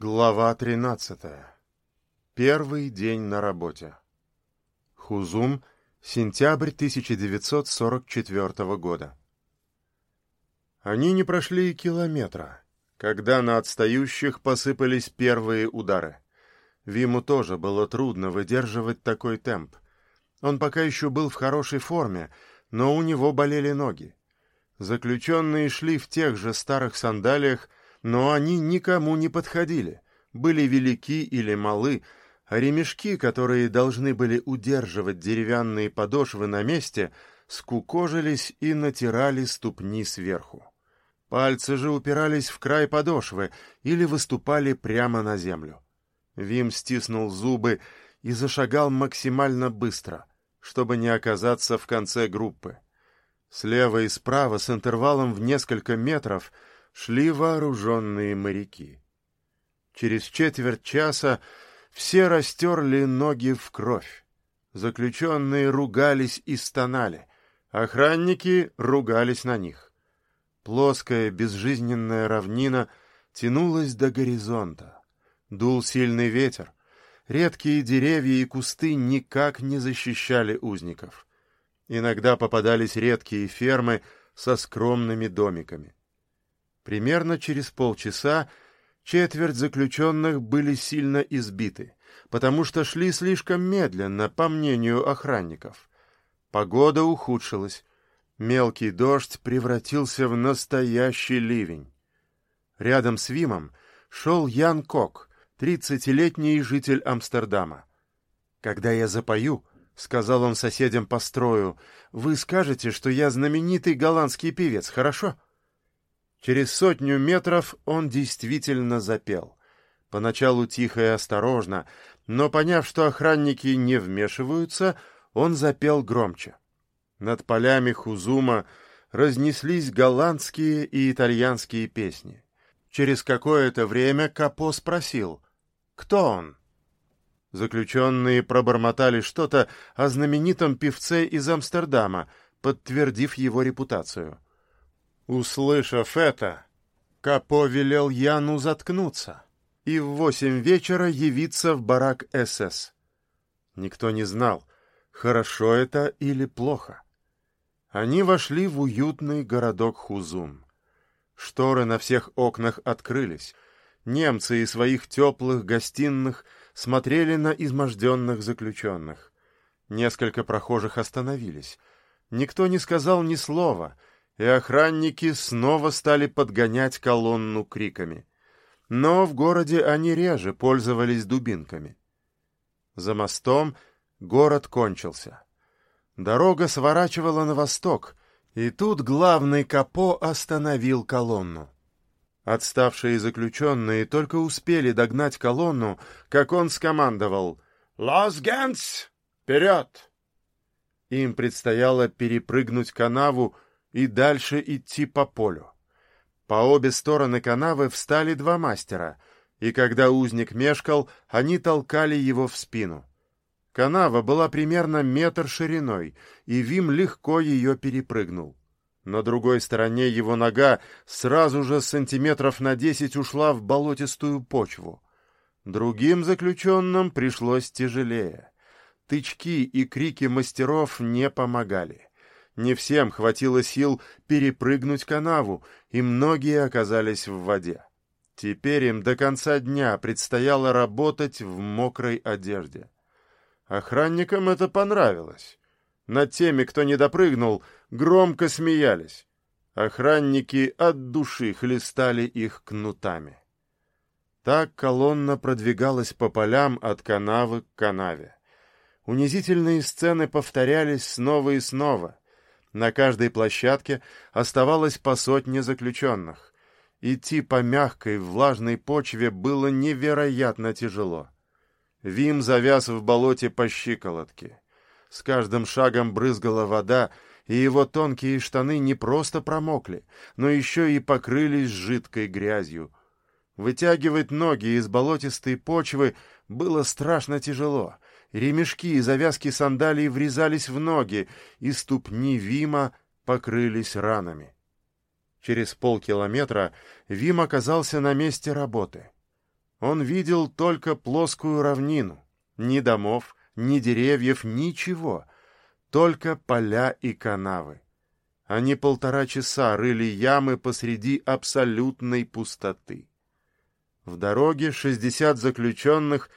Глава 13. Первый день на работе. Хузум, сентябрь 1944 года. Они не прошли и километра, когда на отстающих посыпались первые удары. Виму тоже было трудно выдерживать такой темп. Он пока еще был в хорошей форме, но у него болели ноги. Заключенные шли в тех же старых сандалиях, но они никому не подходили, были велики или малы, а ремешки, которые должны были удерживать деревянные подошвы на месте, скукожились и натирали ступни сверху. Пальцы же упирались в край подошвы или выступали прямо на землю. Вим стиснул зубы и зашагал максимально быстро, чтобы не оказаться в конце группы. Слева и справа с интервалом в несколько метров — шли вооруженные моряки. Через четверть часа все растерли ноги в кровь. Заключенные ругались и стонали, охранники ругались на них. Плоская безжизненная равнина тянулась до горизонта. Дул сильный ветер. Редкие деревья и кусты никак не защищали узников. Иногда попадались редкие фермы со скромными домиками. Примерно через полчаса четверть заключенных были сильно избиты, потому что шли слишком медленно, по мнению охранников. Погода ухудшилась. Мелкий дождь превратился в настоящий ливень. Рядом с Вимом шел Ян Кок, тридцатилетний житель Амстердама. «Когда я запою», — сказал он соседям по строю, — «вы скажете, что я знаменитый голландский певец, хорошо?» Через сотню метров он действительно запел. Поначалу тихо и осторожно, но поняв, что охранники не вмешиваются, он запел громче. Над полями Хузума разнеслись голландские и итальянские песни. Через какое-то время Капо спросил, кто он? Заключенные пробормотали что-то о знаменитом певце из Амстердама, подтвердив его репутацию. Услышав это, Капо велел Яну заткнуться и в восемь вечера явиться в барак СС. Никто не знал, хорошо это или плохо. Они вошли в уютный городок Хузум. Шторы на всех окнах открылись. Немцы из своих теплых гостиных смотрели на изможденных заключенных. Несколько прохожих остановились. Никто не сказал ни слова — и охранники снова стали подгонять колонну криками. Но в городе они реже пользовались дубинками. За мостом город кончился. Дорога сворачивала на восток, и тут главный капо остановил колонну. Отставшие заключенные только успели догнать колонну, как он скомандовал «Лос Генс! Вперед!» Им предстояло перепрыгнуть канаву, и дальше идти по полю. По обе стороны канавы встали два мастера, и когда узник мешкал, они толкали его в спину. Канава была примерно метр шириной, и Вим легко ее перепрыгнул. На другой стороне его нога сразу же сантиметров на десять ушла в болотистую почву. Другим заключенным пришлось тяжелее. Тычки и крики мастеров не помогали. Не всем хватило сил перепрыгнуть канаву, и многие оказались в воде. Теперь им до конца дня предстояло работать в мокрой одежде. Охранникам это понравилось. Над теми, кто не допрыгнул, громко смеялись. Охранники от души хлестали их кнутами. Так колонна продвигалась по полям от канавы к канаве. Унизительные сцены повторялись снова и снова. На каждой площадке оставалось по сотне заключенных. Идти по мягкой, влажной почве было невероятно тяжело. Вим завяз в болоте по щиколотке. С каждым шагом брызгала вода, и его тонкие штаны не просто промокли, но еще и покрылись жидкой грязью. Вытягивать ноги из болотистой почвы было страшно тяжело — ремешки и завязки сандалий врезались в ноги, и ступни Вима покрылись ранами. Через полкилометра Вим оказался на месте работы. Он видел только плоскую равнину, ни домов, ни деревьев, ничего, только поля и канавы. Они полтора часа рыли ямы посреди абсолютной пустоты. В дороге шестьдесят заключенных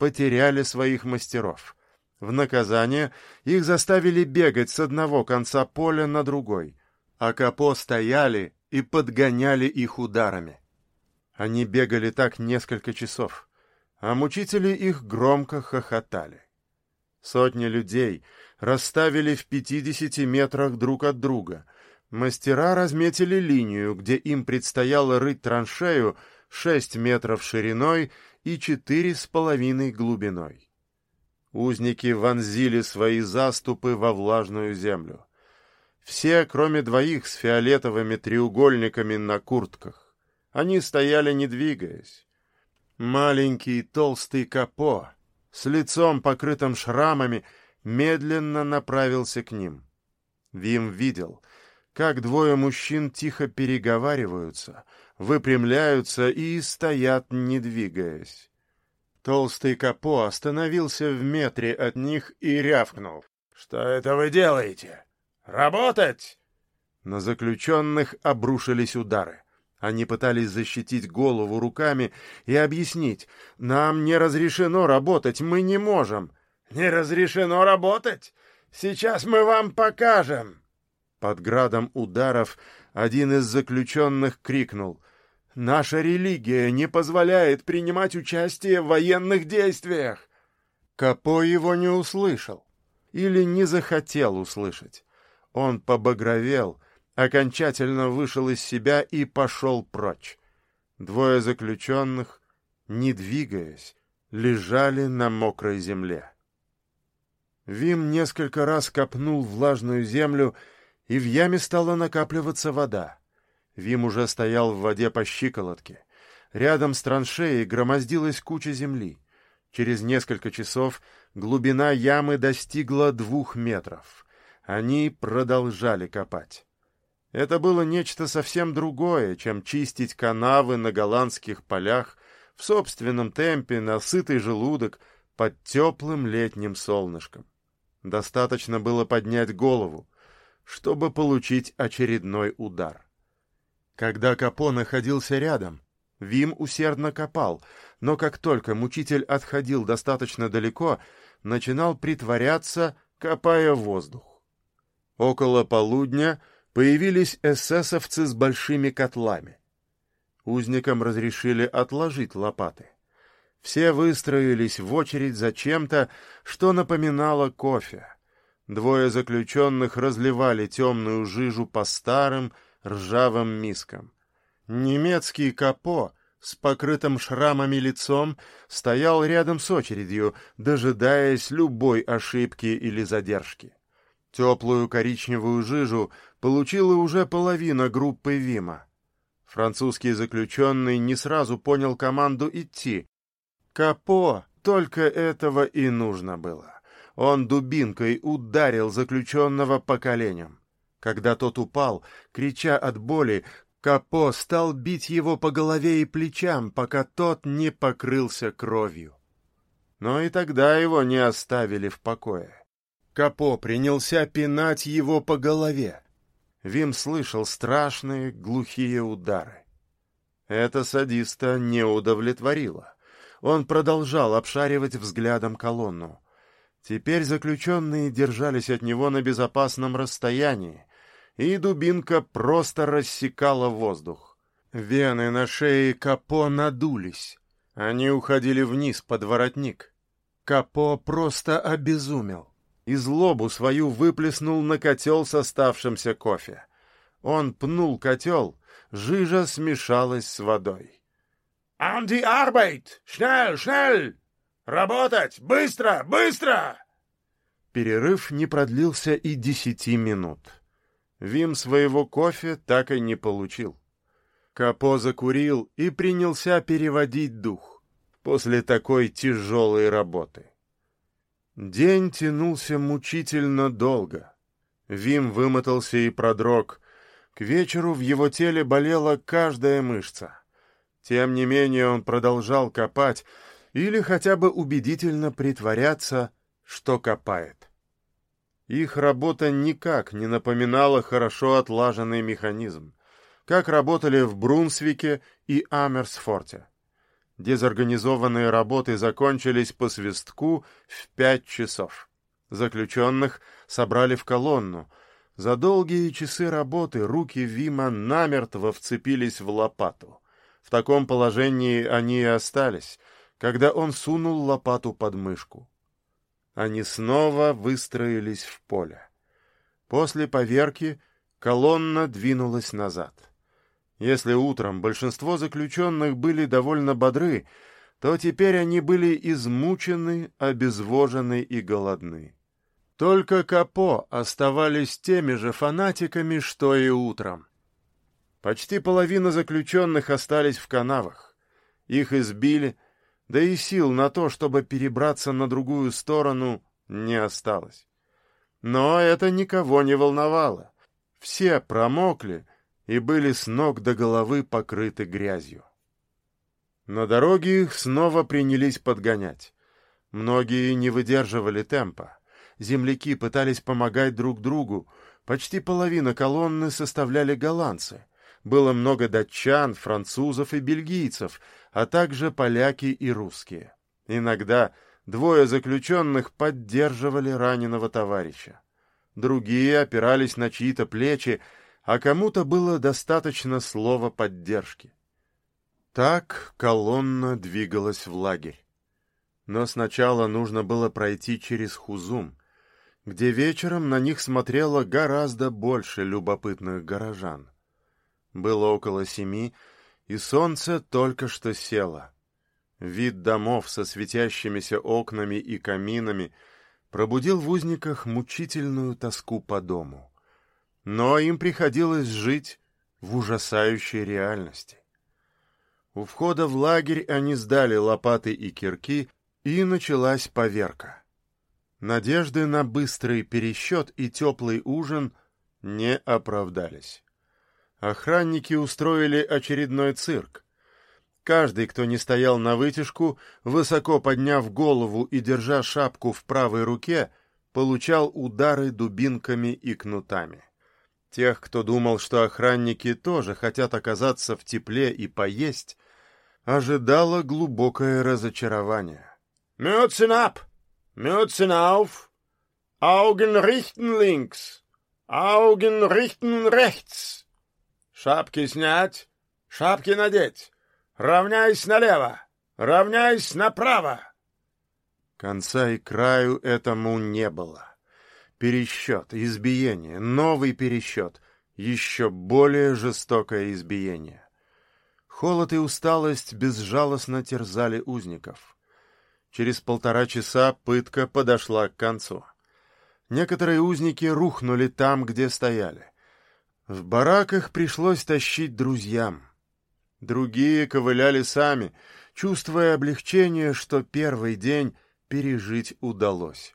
потеряли своих мастеров. В наказание их заставили бегать с одного конца поля на другой, а капо стояли и подгоняли их ударами. Они бегали так несколько часов, а мучители их громко хохотали. Сотни людей расставили в пятидесяти метрах друг от друга. Мастера разметили линию, где им предстояло рыть траншею шесть метров шириной и четыре с половиной глубиной. Узники вонзили свои заступы во влажную землю. Все, кроме двоих с фиолетовыми треугольниками на куртках. Они стояли, не двигаясь. Маленький толстый капо с лицом, покрытым шрамами, медленно направился к ним. Вим видел, как двое мужчин тихо переговариваются, выпрямляются и стоят, не двигаясь. Толстый Капо остановился в метре от них и рявкнул. «Что это вы делаете? Работать!» На заключенных обрушились удары. Они пытались защитить голову руками и объяснить, «Нам не разрешено работать, мы не можем». «Не разрешено работать? Сейчас мы вам покажем!» Под градом ударов один из заключенных крикнул, «Наша религия не позволяет принимать участие в военных действиях!» Капо его не услышал или не захотел услышать. Он побагровел, окончательно вышел из себя и пошел прочь. Двое заключенных, не двигаясь, лежали на мокрой земле. Вим несколько раз копнул влажную землю, и в яме стала накапливаться вода. Вим уже стоял в воде по щиколотке. Рядом с траншеей громоздилась куча земли. Через несколько часов глубина ямы достигла двух метров. Они продолжали копать. Это было нечто совсем другое, чем чистить канавы на голландских полях в собственном темпе на сытый желудок под теплым летним солнышком. Достаточно было поднять голову, чтобы получить очередной удар. Когда Капо находился рядом, Вим усердно копал, но как только мучитель отходил достаточно далеко, начинал притворяться, копая воздух. Около полудня появились эсэсовцы с большими котлами. Узникам разрешили отложить лопаты. Все выстроились в очередь за чем-то, что напоминало кофе. Двое заключенных разливали темную жижу по старым ржавым мискам. Немецкий капо с покрытым шрамами лицом стоял рядом с очередью, дожидаясь любой ошибки или задержки. Теплую коричневую жижу получила уже половина группы Вима. Французский заключенный не сразу понял команду идти. Капо только этого и нужно было. Он дубинкой ударил заключенного по коленям. Когда тот упал, крича от боли, Капо стал бить его по голове и плечам, пока тот не покрылся кровью. Но и тогда его не оставили в покое. Капо принялся пинать его по голове. Вим слышал страшные глухие удары. Это садиста не удовлетворило. Он продолжал обшаривать взглядом колонну. Теперь заключенные держались от него на безопасном расстоянии, и дубинка просто рассекала воздух. Вены на шее Капо надулись. Они уходили вниз под воротник. Капо просто обезумел и злобу свою выплеснул на котел с оставшимся кофе. Он пнул котел, жижа смешалась с водой. «An die Arbeit! Schnell, schnell! Работать! Быстро, быстро!» Перерыв не продлился и десяти минут. Вим своего кофе так и не получил. Капо закурил и принялся переводить дух после такой тяжелой работы. День тянулся мучительно долго. Вим вымотался и продрог. К вечеру в его теле болела каждая мышца. Тем не менее он продолжал копать или хотя бы убедительно притворяться, что копает. Их работа никак не напоминала хорошо отлаженный механизм, как работали в Брунсвике и Амерсфорте. Дезорганизованные работы закончились по свистку в пять часов. Заключенных собрали в колонну. За долгие часы работы руки Вима намертво вцепились в лопату. В таком положении они и остались, когда он сунул лопату под мышку. Они снова выстроились в поле. После поверки колонна двинулась назад. Если утром большинство заключенных были довольно бодры, то теперь они были измучены, обезвожены и голодны. Только Капо оставались теми же фанатиками, что и утром. Почти половина заключенных остались в канавах. Их избили — да и сил на то, чтобы перебраться на другую сторону, не осталось. Но это никого не волновало. Все промокли и были с ног до головы покрыты грязью. На дороге их снова принялись подгонять. Многие не выдерживали темпа. Земляки пытались помогать друг другу. Почти половина колонны составляли голландцы. Было много датчан, французов и бельгийцев — а также поляки и русские. Иногда двое заключенных поддерживали раненого товарища. Другие опирались на чьи-то плечи, а кому-то было достаточно слова поддержки. Так колонна двигалась в лагерь. Но сначала нужно было пройти через Хузум, где вечером на них смотрело гораздо больше любопытных горожан. Было около семи, и солнце только что село. Вид домов со светящимися окнами и каминами пробудил в узниках мучительную тоску по дому. Но им приходилось жить в ужасающей реальности. У входа в лагерь они сдали лопаты и кирки, и началась поверка. Надежды на быстрый пересчет и теплый ужин не оправдались. Охранники устроили очередной цирк. Каждый, кто не стоял на вытяжку, высоко подняв голову и держа шапку в правой руке, получал удары дубинками и кнутами. Тех, кто думал, что охранники тоже хотят оказаться в тепле и поесть, ожидало глубокое разочарование. «Mützen ab! Mützen auf! Augen richten links! Augen richten rechts!» Шапки снять, шапки надеть. Равняйсь налево, равняйсь направо. Конца и краю этому не было. Пересчет, избиение, новый пересчет, еще более жестокое избиение. Холод и усталость безжалостно терзали узников. Через полтора часа пытка подошла к концу. Некоторые узники рухнули там, где стояли. В бараках пришлось тащить друзьям. Другие ковыляли сами, чувствуя облегчение, что первый день пережить удалось.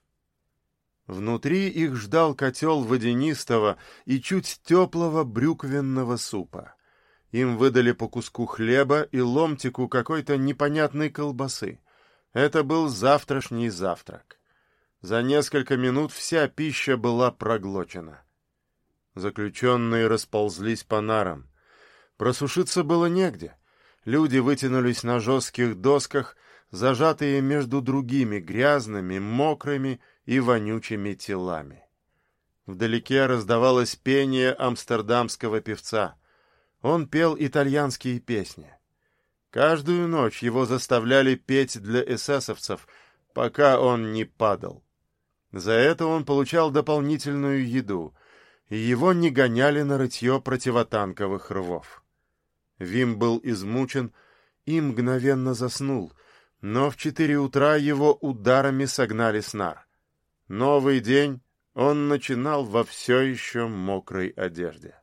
Внутри их ждал котел водянистого и чуть теплого брюквенного супа. Им выдали по куску хлеба и ломтику какой-то непонятной колбасы. Это был завтрашний завтрак. За несколько минут вся пища была проглочена. Заключенные расползлись по нарам. Просушиться было негде. Люди вытянулись на жестких досках, зажатые между другими грязными, мокрыми и вонючими телами. Вдалеке раздавалось пение амстердамского певца. Он пел итальянские песни. Каждую ночь его заставляли петь для эсэсовцев, пока он не падал. За это он получал дополнительную еду — и его не гоняли на рытье противотанковых рвов. Вим был измучен и мгновенно заснул, но в четыре утра его ударами согнали с нар. Новый день он начинал во все еще мокрой одежде.